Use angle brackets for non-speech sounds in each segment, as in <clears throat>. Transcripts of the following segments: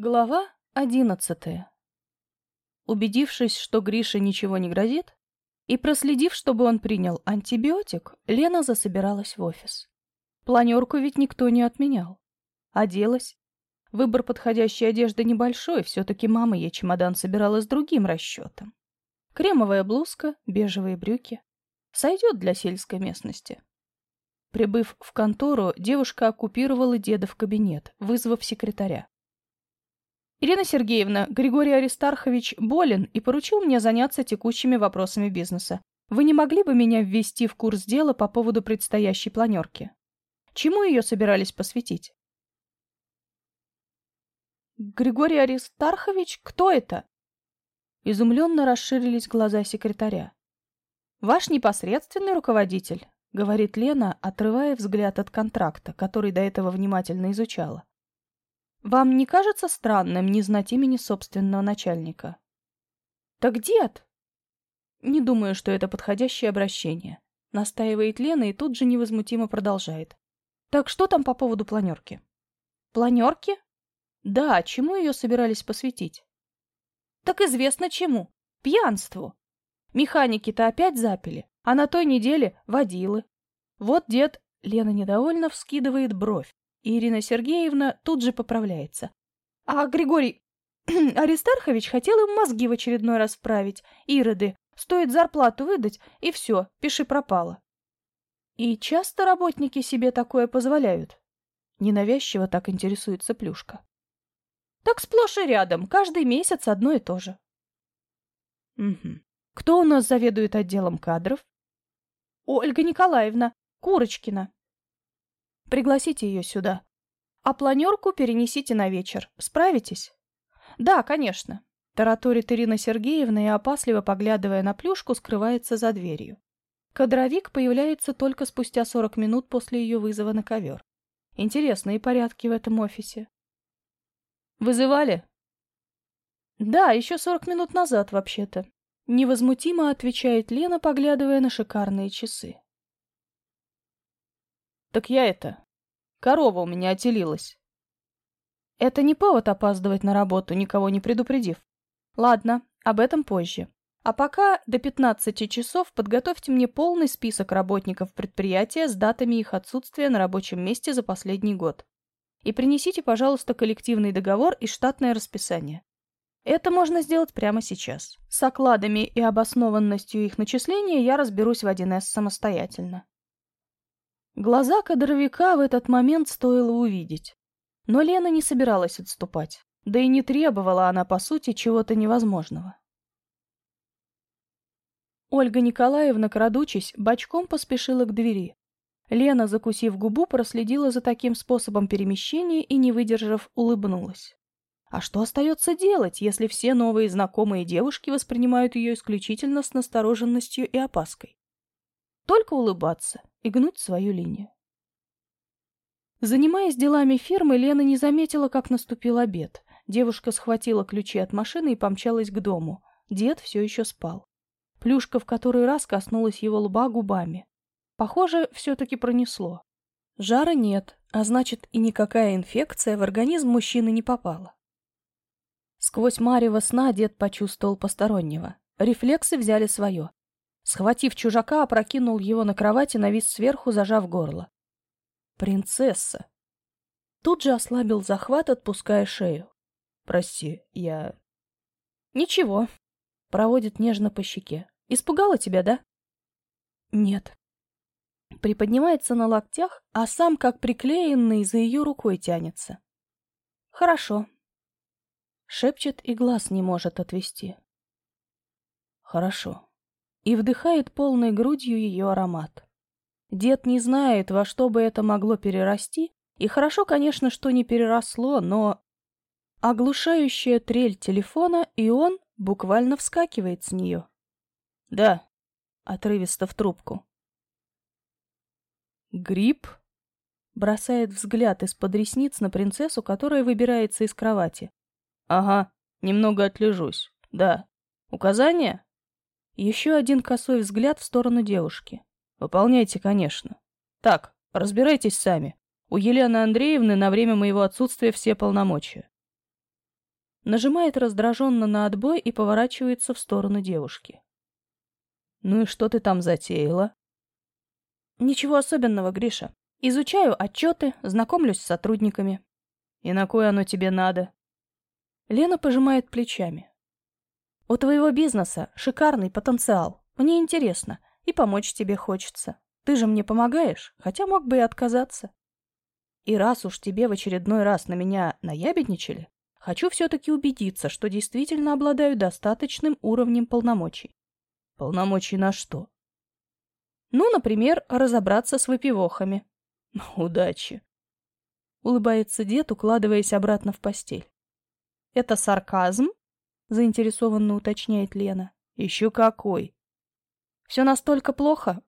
Глава одиннадцатая. Убедившись, что Грише ничего не грозит, и проследив, чтобы он принял антибиотик, Лена засобиралась в офис. Планерку ведь никто не отменял. Оделась. Выбор подходящей одежды небольшой, все-таки мама ей чемодан собирала с другим расчетом. Кремовая блузка, бежевые брюки. Сойдет для сельской местности. Прибыв в контору, девушка оккупировала деда в кабинет, вызвав секретаря. Ирина Сергеевна, Григорий Аристархович болен и поручил мне заняться текущими вопросами бизнеса. Вы не могли бы меня ввести в курс дела по поводу предстоящей планерки? Чему ее собирались посвятить? Григорий Аристархович? Кто это? Изумленно расширились глаза секретаря. Ваш непосредственный руководитель, говорит Лена, отрывая взгляд от контракта, который до этого внимательно изучала. Вам не кажется странным не знать имени собственного начальника? Так дед! Не думаю, что это подходящее обращение. Настаивает Лена и тут же невозмутимо продолжает. Так что там по поводу планерки? Планерки? Да, чему ее собирались посвятить? Так известно чему. Пьянству. Механики-то опять запили, а на той неделе водилы. Вот дед, Лена недовольно вскидывает бровь. Ирина Сергеевна тут же поправляется. А Григорий <clears throat> Аристархович хотел им мозги в очередной раз вправить. Ироды. Стоит зарплату выдать, и все, пиши пропало. И часто работники себе такое позволяют? Ненавязчиво так интересуется Плюшка. Так сплошь и рядом, каждый месяц одно и то же. Угу. Кто у нас заведует отделом кадров? Ольга Николаевна Курочкина. Пригласите ее сюда. А планерку перенесите на вечер. Справитесь? Да, конечно. Тараторит Ирина Сергеевна и, опасливо поглядывая на плюшку, скрывается за дверью. Кадровик появляется только спустя 40 минут после ее вызова на ковер. Интересные порядки в этом офисе. «Вызывали?» «Да, еще 40 минут назад, вообще-то», — невозмутимо отвечает Лена, поглядывая на шикарные часы. Так я это... Корова у меня отелилась. Это не повод опаздывать на работу, никого не предупредив. Ладно, об этом позже. А пока до 15 часов подготовьте мне полный список работников предприятия с датами их отсутствия на рабочем месте за последний год. И принесите, пожалуйста, коллективный договор и штатное расписание. Это можно сделать прямо сейчас. С окладами и обоснованностью их начисления я разберусь в 1С самостоятельно. Глаза кадровика в этот момент стоило увидеть. Но Лена не собиралась отступать. Да и не требовала она, по сути, чего-то невозможного. Ольга Николаевна, крадучись, бочком поспешила к двери. Лена, закусив губу, проследила за таким способом перемещения и, не выдержав, улыбнулась. А что остается делать, если все новые знакомые девушки воспринимают ее исключительно с настороженностью и опаской? Только улыбаться и гнуть свою линию. Занимаясь делами фирмы, Лена не заметила, как наступил обед. Девушка схватила ключи от машины и помчалась к дому. Дед все еще спал. Плюшка в который раз коснулась его лба губами. Похоже, все-таки пронесло. Жара нет, а значит и никакая инфекция в организм мужчины не попала. Сквозь марево сна дед почувствовал постороннего. Рефлексы взяли свое. Схватив чужака, опрокинул его на кровати, навис сверху, зажав горло. «Принцесса!» Тут же ослабил захват, отпуская шею. «Прости, я...» «Ничего», — проводит нежно по щеке. «Испугала тебя, да?» «Нет». Приподнимается на локтях, а сам, как приклеенный, за ее рукой тянется. «Хорошо», — шепчет и глаз не может отвести. «Хорошо» и вдыхает полной грудью ее аромат. Дед не знает, во что бы это могло перерасти, и хорошо, конечно, что не переросло, но... Оглушающая трель телефона, и он буквально вскакивает с нее. «Да», — отрывисто в трубку. «Грипп?» — бросает взгляд из-под ресниц на принцессу, которая выбирается из кровати. «Ага, немного отлежусь. Да. Указания?» Еще один косой взгляд в сторону девушки. «Выполняйте, конечно. Так, разбирайтесь сами. У Елены Андреевны на время моего отсутствия все полномочия». Нажимает раздраженно на отбой и поворачивается в сторону девушки. «Ну и что ты там затеяла?» «Ничего особенного, Гриша. Изучаю отчеты, знакомлюсь с сотрудниками». «И на кое оно тебе надо?» Лена пожимает плечами. «У твоего бизнеса шикарный потенциал. Мне интересно, и помочь тебе хочется. Ты же мне помогаешь, хотя мог бы и отказаться. И раз уж тебе в очередной раз на меня наябедничали, хочу все-таки убедиться, что действительно обладаю достаточным уровнем полномочий. Полномочий на что? Ну, например, разобраться с выпивохами. <laughs> Удачи. Улыбается дед, укладываясь обратно в постель. Это сарказм? Заинтересованно уточняет Лена. Еще какой. Все настолько плохо?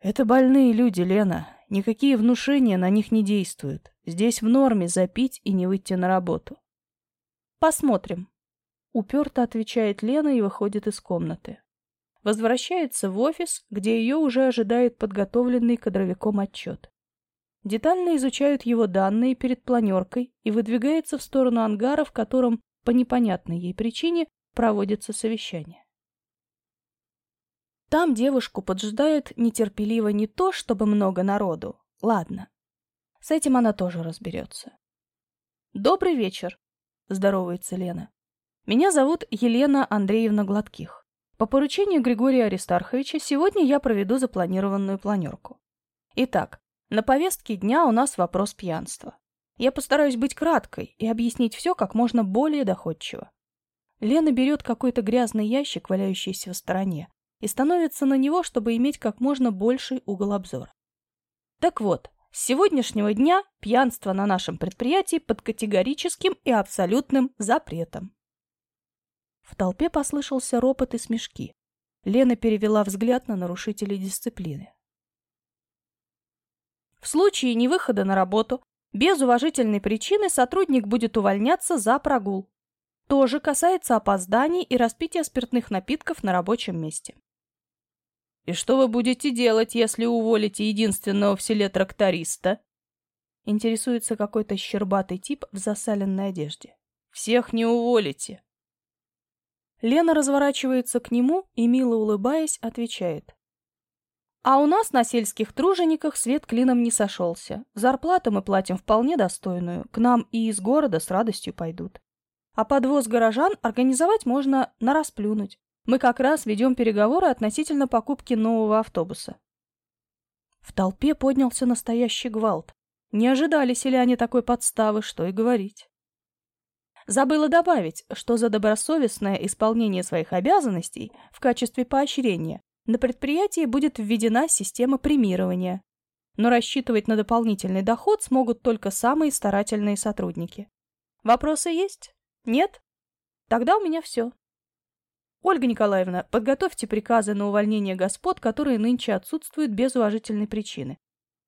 Это больные люди, Лена. Никакие внушения на них не действуют. Здесь в норме запить и не выйти на работу. Посмотрим. Уперто отвечает Лена и выходит из комнаты. Возвращается в офис, где ее уже ожидает подготовленный кадровиком отчет. Детально изучают его данные перед планеркой и выдвигается в сторону ангара, в котором, по непонятной ей причине, проводится совещание. Там девушку поджидает нетерпеливо не то, чтобы много народу. Ладно. С этим она тоже разберется. «Добрый вечер», — здоровается Лена. «Меня зовут Елена Андреевна Гладких. По поручению Григория Аристарховича сегодня я проведу запланированную планерку. Итак, на повестке дня у нас вопрос пьянства. Я постараюсь быть краткой и объяснить все как можно более доходчиво. Лена берет какой-то грязный ящик, валяющийся в стороне, и становится на него, чтобы иметь как можно больший угол обзора. Так вот, с сегодняшнего дня пьянство на нашем предприятии под категорическим и абсолютным запретом. В толпе послышался ропот и смешки. Лена перевела взгляд на нарушителей дисциплины. В случае невыхода на работу без уважительной причины сотрудник будет увольняться за прогул. Тоже касается опозданий и распития спиртных напитков на рабочем месте. «И что вы будете делать, если уволите единственного в селе тракториста?» Интересуется какой-то щербатый тип в засаленной одежде. «Всех не уволите!» Лена разворачивается к нему и, мило улыбаясь, отвечает. «А у нас на сельских тружениках свет клином не сошелся. Зарплату мы платим вполне достойную. К нам и из города с радостью пойдут. А подвоз горожан организовать можно на расплюнуть. Мы как раз ведем переговоры относительно покупки нового автобуса. В толпе поднялся настоящий гвалт. Не ожидали селяне такой подставы, что и говорить. Забыла добавить, что за добросовестное исполнение своих обязанностей в качестве поощрения на предприятии будет введена система премирования. Но рассчитывать на дополнительный доход смогут только самые старательные сотрудники. Вопросы есть? Нет? Тогда у меня все. Ольга Николаевна, подготовьте приказы на увольнение господ, которые нынче отсутствуют без уважительной причины,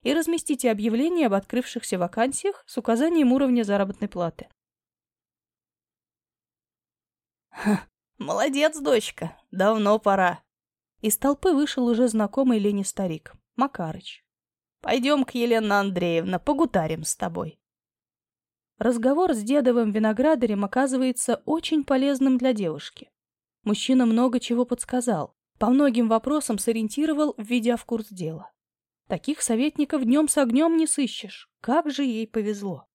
и разместите объявления об открывшихся вакансиях с указанием уровня заработной платы. Ха, молодец, дочка, давно пора. Из толпы вышел уже знакомый Лене старик, Макарыч. Пойдем-ка, Елена Андреевна, погутарим с тобой. Разговор с дедовым виноградарем оказывается очень полезным для девушки. Мужчина много чего подсказал, по многим вопросам сориентировал, введя в курс дела. Таких советников днем с огнем не сыщешь. Как же ей повезло.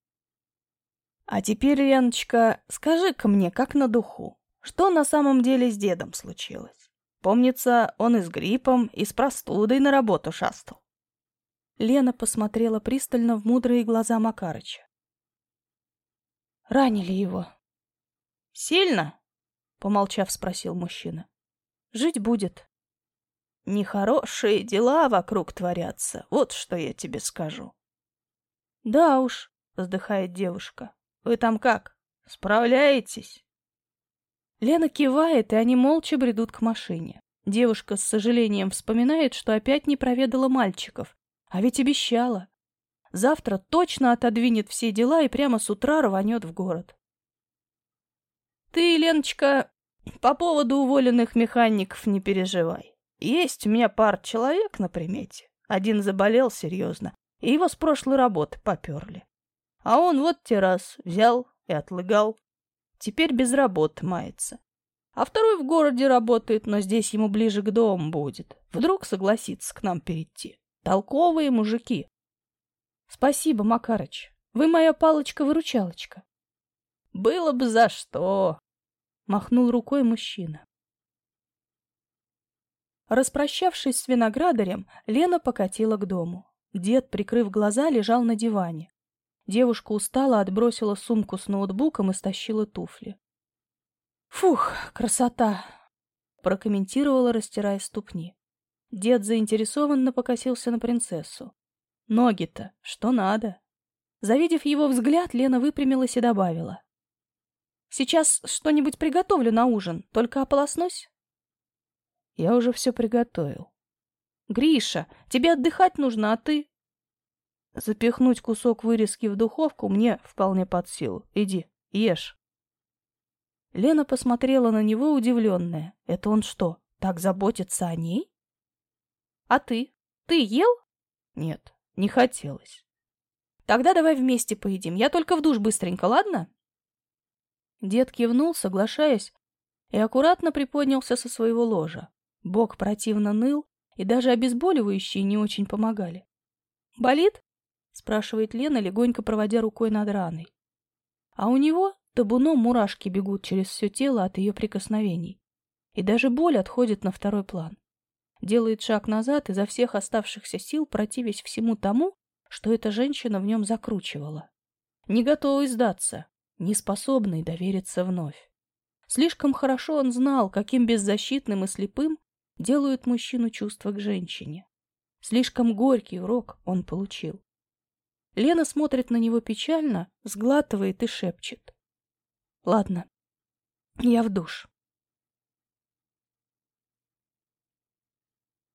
А теперь, Леночка, скажи-ка мне, как на духу, что на самом деле с дедом случилось? Помнится, он и с гриппом, и с простудой на работу шастал. Лена посмотрела пристально в мудрые глаза Макарыча. Ранили его. Сильно? Помолчав, спросил мужчина. Жить будет. Нехорошие дела вокруг творятся, вот что я тебе скажу. Да уж, вздыхает девушка. Вы там как? Справляетесь? Лена кивает, и они молча бредут к машине. Девушка с сожалением вспоминает, что опять не проведала мальчиков. А ведь обещала. Завтра точно отодвинет все дела и прямо с утра рванет в город. Ты, Леночка, по поводу уволенных механиков не переживай. Есть у меня пар человек на примете. Один заболел серьезно, и его с прошлой работы поперли. А он вот те раз взял и отлыгал. Теперь без работы мается. А второй в городе работает, но здесь ему ближе к дому будет. Вдруг согласится к нам перейти. Толковые мужики. Спасибо, Макарыч. Вы моя палочка-выручалочка. Было бы за что, махнул рукой мужчина. Распрощавшись с виноградарем, Лена покатила к дому. Дед, прикрыв глаза, лежал на диване. Девушка устала, отбросила сумку с ноутбуком и стащила туфли. «Фух, красота!» — прокомментировала, растирая ступни. Дед заинтересованно покосился на принцессу. «Ноги-то, что надо?» Завидев его взгляд, Лена выпрямилась и добавила. «Сейчас что-нибудь приготовлю на ужин, только ополоснусь». «Я уже все приготовил». «Гриша, тебе отдыхать нужно, а ты...» «Запихнуть кусок вырезки в духовку мне вполне под силу. Иди, ешь». Лена посмотрела на него удивленная. Это он что, так заботится о ней? А ты? Ты ел? Нет, не хотелось. Тогда давай вместе поедим. Я только в душ быстренько, ладно? Дед кивнул, соглашаясь, и аккуратно приподнялся со своего ложа. Бок противно ныл, и даже обезболивающие не очень помогали. «Болит?» — спрашивает Лена, легонько проводя рукой над раной. А у него Табуном мурашки бегут через все тело от ее прикосновений. И даже боль отходит на второй план. Делает шаг назад изо всех оставшихся сил, противясь всему тому, что эта женщина в нем закручивала. Не готовый сдаться, не способный довериться вновь. Слишком хорошо он знал, каким беззащитным и слепым делают мужчину чувства к женщине. Слишком горький урок он получил. Лена смотрит на него печально, сглатывает и шепчет. Ладно, я в душ.